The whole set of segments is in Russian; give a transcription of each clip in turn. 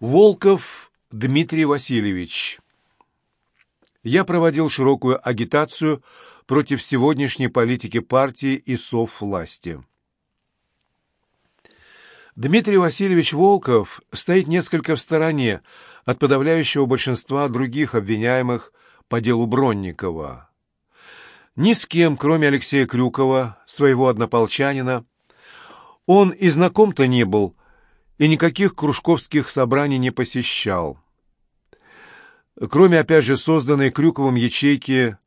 Волков Дмитрий Васильевич. Я проводил широкую агитацию против сегодняшней политики партии и сов власти. Дмитрий Васильевич Волков стоит несколько в стороне от подавляющего большинства других обвиняемых по делу Бронникова. Ни с кем, кроме Алексея Крюкова, своего однополчанина, он и знаком-то не был, и никаких кружковских собраний не посещал. Кроме, опять же, созданной Крюковым ячейки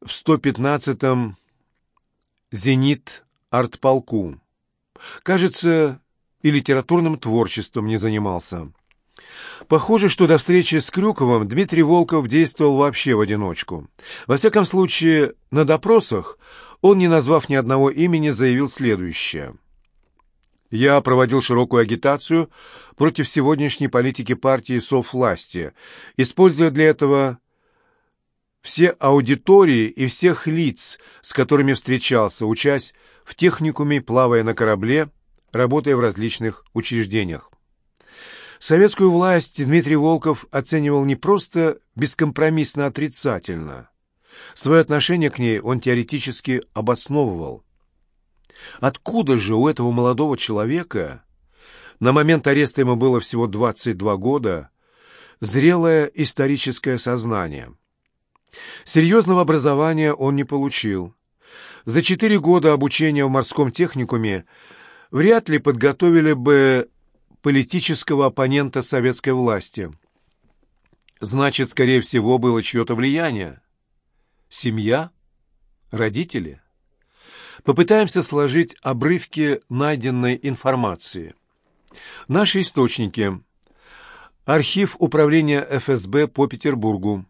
в 115-м «Зенит» артполку. Кажется, и литературным творчеством не занимался. Похоже, что до встречи с Крюковым Дмитрий Волков действовал вообще в одиночку. Во всяком случае, на допросах он, не назвав ни одного имени, заявил следующее. «Я проводил широкую агитацию против сегодняшней политики партии соввласти, используя для этого все аудитории и всех лиц, с которыми встречался, учась в техникуме, плавая на корабле, работая в различных учреждениях. Советскую власть Дмитрий Волков оценивал не просто бескомпромиссно отрицательно. Свое отношение к ней он теоретически обосновывал. Откуда же у этого молодого человека, на момент ареста ему было всего 22 года, зрелое историческое сознание? Серьезного образования он не получил. За четыре года обучения в морском техникуме вряд ли подготовили бы политического оппонента советской власти. Значит, скорее всего, было чье-то влияние. Семья? Родители? Попытаемся сложить обрывки найденной информации. Наши источники. Архив управления ФСБ по Петербургу.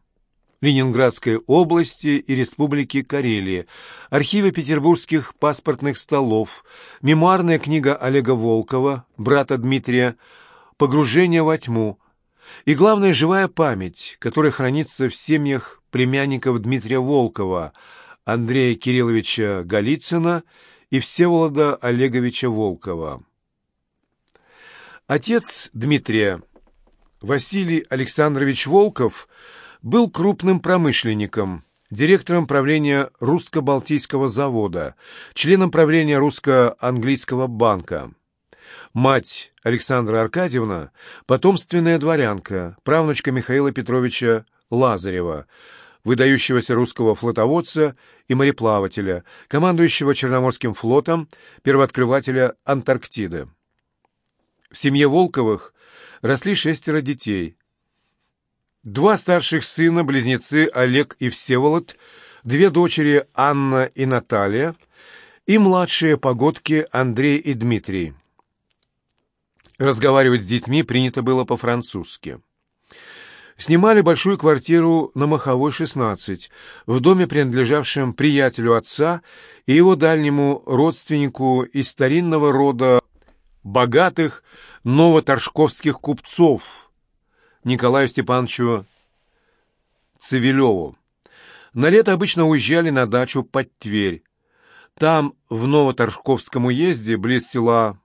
Ленинградской области и Республики Карелия, архивы петербургских паспортных столов, мемуарная книга Олега Волкова, брата Дмитрия, «Погружение во тьму» и, главное, живая память, которая хранится в семьях племянников Дмитрия Волкова, Андрея Кирилловича Голицына и Всеволода Олеговича Волкова. Отец Дмитрия, Василий Александрович Волков – был крупным промышленником, директором правления Русско-Балтийского завода, членом правления Русско-Английского банка. Мать Александра Аркадьевна – потомственная дворянка, правнучка Михаила Петровича Лазарева, выдающегося русского флотоводца и мореплавателя, командующего Черноморским флотом, первооткрывателя Антарктиды. В семье Волковых росли шестеро детей, Два старших сына, близнецы Олег и Всеволод, две дочери Анна и Наталья и младшие погодки Андрей и Дмитрий. Разговаривать с детьми принято было по-французски. Снимали большую квартиру на Маховой, 16, в доме, принадлежавшем приятелю отца и его дальнему родственнику из старинного рода богатых новоторжковских купцов – Николаю Степановичу Цивилеву. На лето обычно уезжали на дачу под Тверь. Там, в Новоторжковском уезде, близ села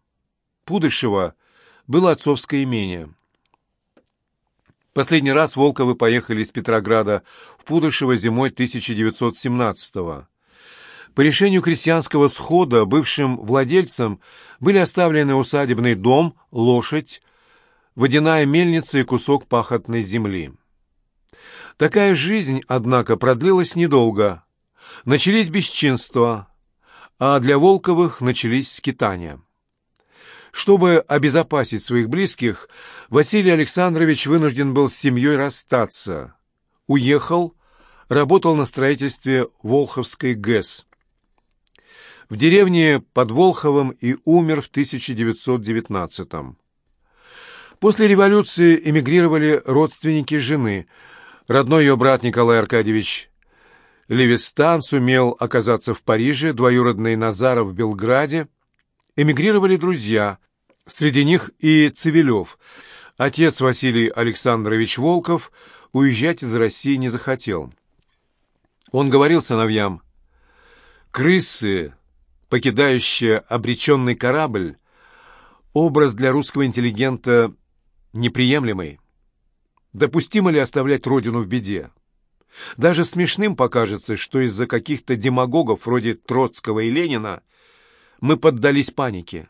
Пудышево, было отцовское имение. Последний раз Волковы поехали из Петрограда в Пудышево зимой 1917-го. По решению крестьянского схода бывшим владельцам были оставлены усадебный дом, лошадь, водяная мельница и кусок пахотной земли. Такая жизнь, однако, продлилась недолго. Начались бесчинства, а для Волковых начались скитания. Чтобы обезопасить своих близких, Василий Александрович вынужден был с семьей расстаться. Уехал, работал на строительстве Волховской ГЭС. В деревне под Волховым и умер в 1919 -м. После революции эмигрировали родственники жены. Родной ее брат Николай Аркадьевич Левистан сумел оказаться в Париже, двоюродный Назаров в Белграде. Эмигрировали друзья, среди них и Цивилев. Отец Василий Александрович Волков уезжать из России не захотел. Он говорил сыновьям, «Крысы, покидающие обреченный корабль, образ для русского интеллигента неприемлемой. Допустимо ли оставлять родину в беде? Даже смешным покажется, что из-за каких-то демагогов вроде Троцкого и Ленина мы поддались панике.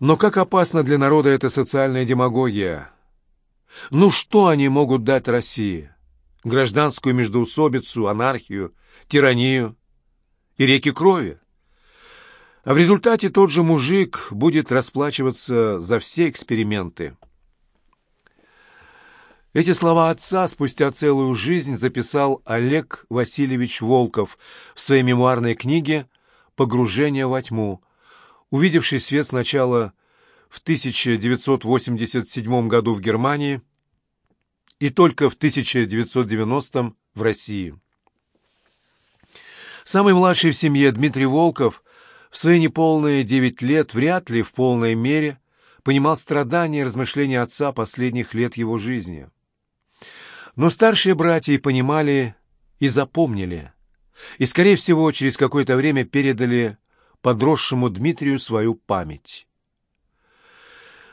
Но как опасна для народа эта социальная демагогия? Ну что они могут дать России? Гражданскую междоусобицу, анархию, тиранию и реки крови? А в результате тот же мужик будет расплачиваться за все эксперименты. Эти слова отца спустя целую жизнь записал Олег Васильевич Волков в своей мемуарной книге «Погружение во тьму», увидевший свет сначала в 1987 году в Германии и только в 1990 в России. Самый младший в семье Дмитрий Волков в свои неполные девять лет вряд ли в полной мере понимал страдания и размышления отца последних лет его жизни. Но старшие братья понимали и запомнили, и, скорее всего, через какое-то время передали подросшему Дмитрию свою память.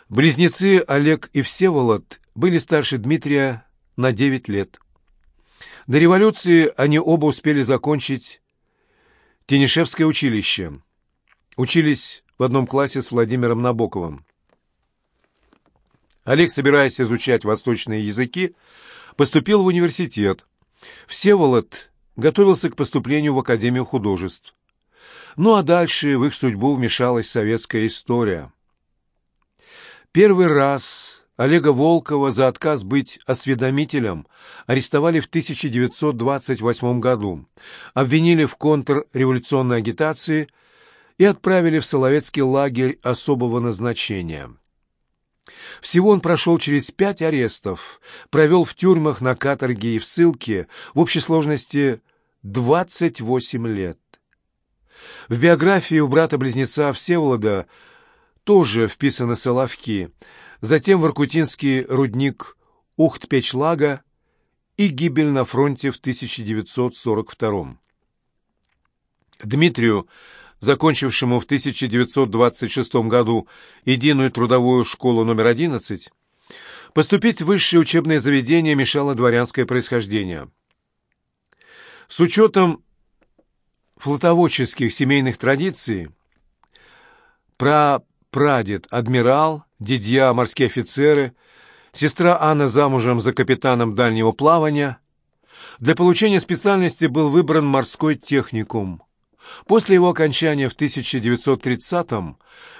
Близнецы Олег и Всеволод были старше Дмитрия на девять лет. До революции они оба успели закончить Тенишевское училище. Учились в одном классе с Владимиром Набоковым. Олег, собираясь изучать восточные языки, поступил в университет. Всеволод готовился к поступлению в Академию художеств. Ну а дальше в их судьбу вмешалась советская история. Первый раз Олега Волкова за отказ быть осведомителем арестовали в 1928 году, обвинили в контрреволюционной агитации и отправили в Соловецкий лагерь особого назначения. Всего он прошел через пять арестов, провел в тюрьмах на каторге и в ссылке в общей сложности 28 лет. В биографии у брата-близнеца Всеволода тоже вписаны Соловки, затем в Иркутинский рудник Ухт-Печлага и гибель на фронте в 1942 Дмитрию закончившему в 1926 году единую трудовую школу номер 11, поступить в высшее учебное заведение мешало дворянское происхождение. С учетом флотоводческих семейных традиций, прадед адмирал, дядья морские офицеры, сестра Анна замужем за капитаном дальнего плавания, для получения специальности был выбран морской техникум – После его окончания в 1930-м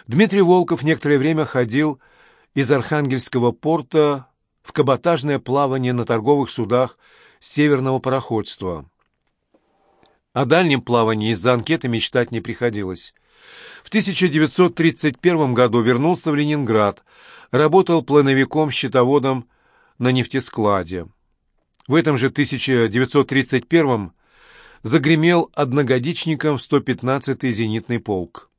Дмитрий Волков некоторое время ходил из Архангельского порта в каботажное плавание на торговых судах северного пароходства. О дальнем плавании из-за анкеты мечтать не приходилось. В 1931 году вернулся в Ленинград, работал плановиком-счетоводом на нефтескладе. В этом же 1931 загремел одногодичником в 115-й зенитный полк.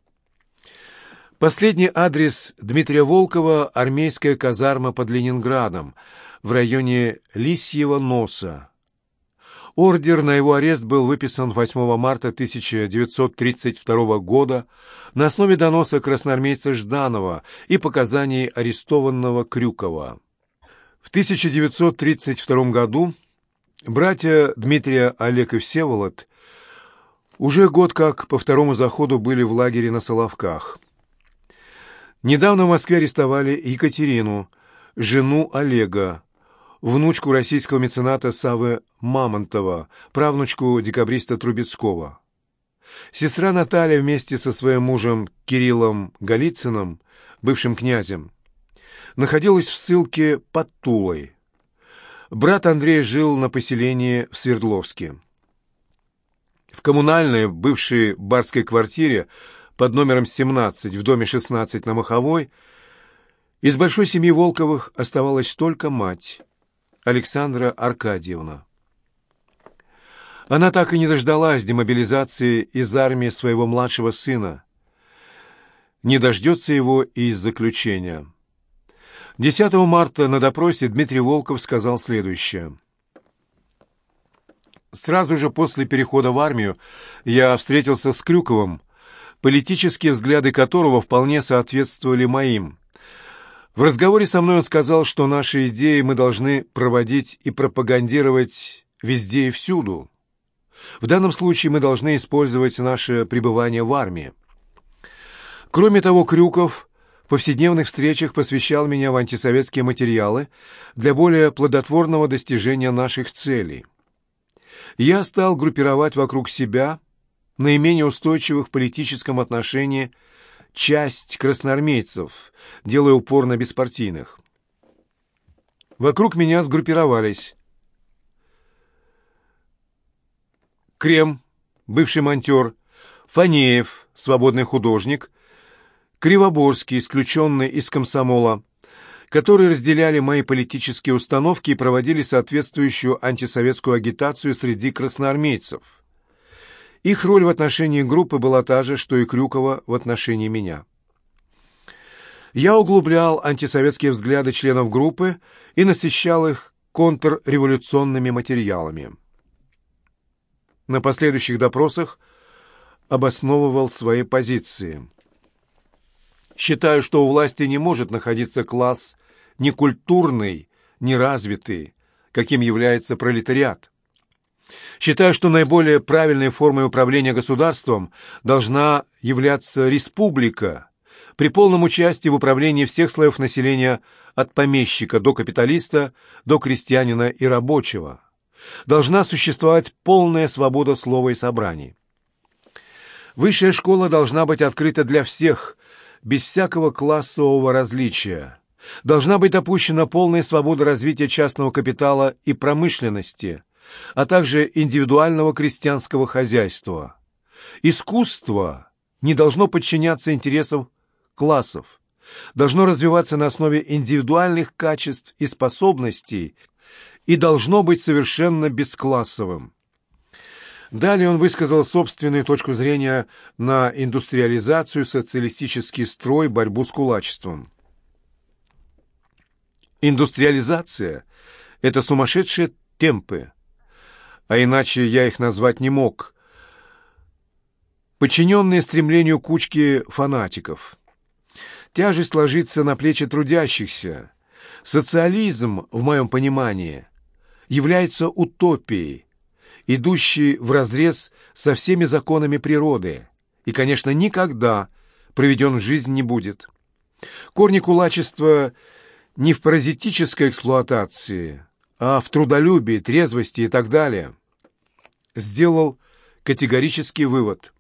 Последний адрес Дмитрия Волкова – армейская казарма под Ленинградом, в районе Лисьего носа. Ордер на его арест был выписан 8 марта 1932 года на основе доноса красноармейца Жданова и показаний арестованного Крюкова. В 1932 году Братья Дмитрия, Олег и Всеволод уже год как по второму заходу были в лагере на Соловках. Недавно в Москве арестовали Екатерину, жену Олега, внучку российского мецената Савы Мамонтова, правнучку декабриста Трубецкого. Сестра Наталья вместе со своим мужем Кириллом Голицыным, бывшим князем, находилась в ссылке под Тулой. Брат Андрей жил на поселении в Свердловске. В коммунальной, бывшей барской квартире под номером 17 в доме 16 на Маховой из большой семьи Волковых оставалась только мать, Александра Аркадьевна. Она так и не дождалась демобилизации из армии своего младшего сына. Не дождется его и из заключения. 10 марта на допросе Дмитрий Волков сказал следующее. «Сразу же после перехода в армию я встретился с Крюковым, политические взгляды которого вполне соответствовали моим. В разговоре со мной он сказал, что наши идеи мы должны проводить и пропагандировать везде и всюду. В данном случае мы должны использовать наше пребывание в армии. Кроме того, Крюков повседневных встречах посвящал меня в антисоветские материалы для более плодотворного достижения наших целей. Я стал группировать вокруг себя наименее устойчивых в политическом отношении часть красноармейцев, делая упор на беспартийных. Вокруг меня сгруппировались Крем, бывший монтер, Фанеев, свободный художник, Кривоборский, исключенный из комсомола, которые разделяли мои политические установки и проводили соответствующую антисоветскую агитацию среди красноармейцев. Их роль в отношении группы была та же, что и Крюкова в отношении меня. Я углублял антисоветские взгляды членов группы и насыщал их контрреволюционными материалами. На последующих допросах обосновывал свои позиции. Считаю, что у власти не может находиться класс некультурный, неразвитый, каким является пролетариат. Считаю, что наиболее правильной формой управления государством должна являться республика при полном участии в управлении всех слоев населения от помещика до капиталиста, до крестьянина и рабочего. Должна существовать полная свобода слова и собраний. Высшая школа должна быть открыта для всех, без всякого классового различия. Должна быть допущена полная свобода развития частного капитала и промышленности, а также индивидуального крестьянского хозяйства. Искусство не должно подчиняться интересам классов, должно развиваться на основе индивидуальных качеств и способностей и должно быть совершенно бесклассовым. Далее он высказал собственную точку зрения на индустриализацию, социалистический строй, борьбу с кулачеством. Индустриализация – это сумасшедшие темпы, а иначе я их назвать не мог, подчиненные стремлению кучки фанатиков. Тяжесть ложится на плечи трудящихся. Социализм, в моем понимании, является утопией, идущей вразрез со всеми законами природы, и, конечно, никогда проведен в жизнь не будет. Корни кулачества не в паразитической эксплуатации, а в трудолюбии, трезвости и так далее. Сделал категорический вывод.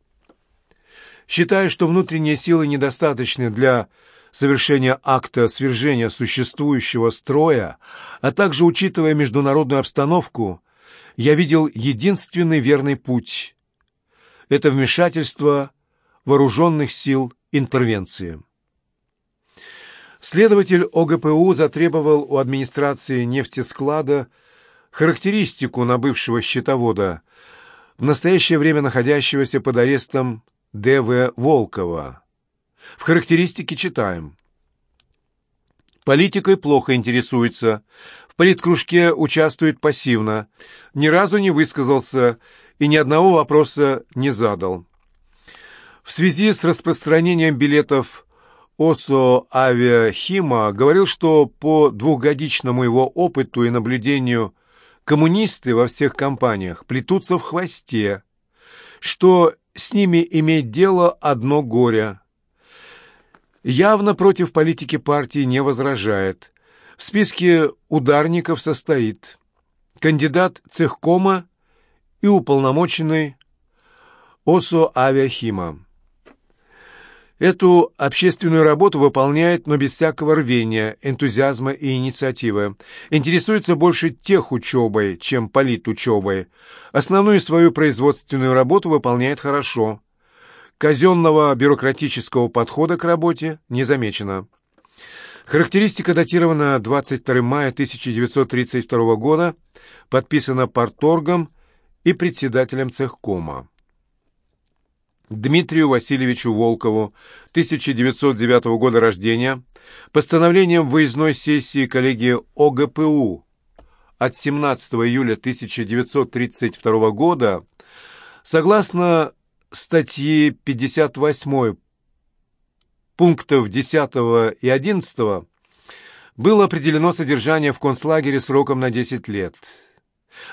Считая, что внутренние силы недостаточны для совершения акта свержения существующего строя, а также учитывая международную обстановку, я видел единственный верный путь – это вмешательство вооруженных сил интервенции. Следователь ОГПУ затребовал у администрации нефтесклада характеристику на бывшего счетовода, в настоящее время находящегося под арестом Д.В. Волкова. В характеристике читаем. Политикой плохо интересуется, в политкружке участвует пассивно, ни разу не высказался и ни одного вопроса не задал. В связи с распространением билетов ОСО «Авиахима» говорил, что по двухгодичному его опыту и наблюдению коммунисты во всех компаниях плетутся в хвосте, что с ними иметь дело одно горе – явно против политики партии не возражает. В списке ударников состоит кандидат цехкома и уполномоченный ОСО «Авиахима». Эту общественную работу выполняет, но без всякого рвения, энтузиазма и инициативы. Интересуется больше тех учебой, чем политучебой. Основную свою производственную работу выполняет хорошо – Казенного бюрократического подхода к работе не замечено. Характеристика датирована 22 мая 1932 года, подписана парторгом и председателем цехкома. Дмитрию Васильевичу Волкову, 1909 года рождения, постановлением выездной сессии коллегии ОГПУ от 17 июля 1932 года, согласно статьи 58 пунктов 10 и 11 было определено содержание в концлагере сроком на 10 лет.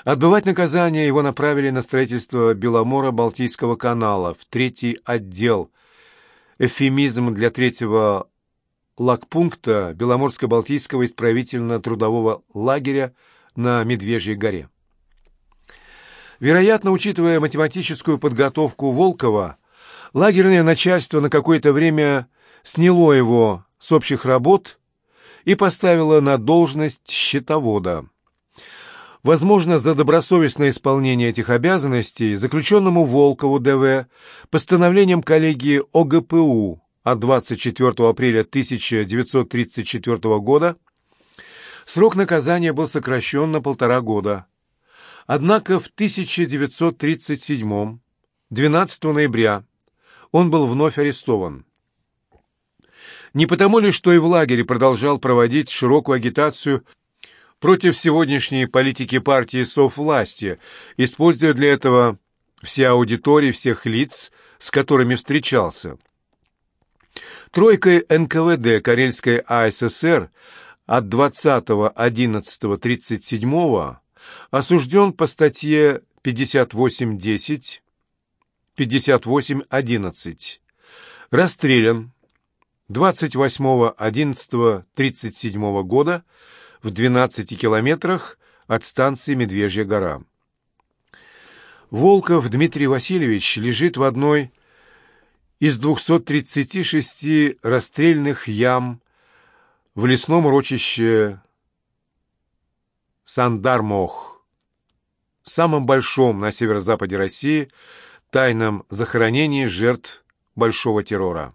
Отбывать наказание его направили на строительство Беломора-Балтийского канала в третий отдел. Эфемизм для третьего лагпункта Беломорско-Балтийского исправительно-трудового лагеря на Медвежьей горе. Вероятно, учитывая математическую подготовку Волкова, лагерное начальство на какое-то время сняло его с общих работ и поставило на должность счетовода. Возможно, за добросовестное исполнение этих обязанностей заключенному Волкову ДВ постановлением коллегии ОГПУ от 24 апреля 1934 года срок наказания был сокращен на полтора года. Однако в 1937 12 ноября он был вновь арестован. Не потому ли, что и в лагере продолжал проводить широкую агитацию против сегодняшней политики партии совласти, используя для этого все аудитории всех лиц, с которыми встречался. Тройкой НКВД Карельской АССР от 20.11.37 осужден по статье 58.10, 58.11, расстрелян 28.11.37 года в 12 километрах от станции Медвежья гора. Волков Дмитрий Васильевич лежит в одной из 236 расстрельных ям в лесном урочище Сандармох, самом большом на северо-западе России тайном захоронении жертв Большого террора.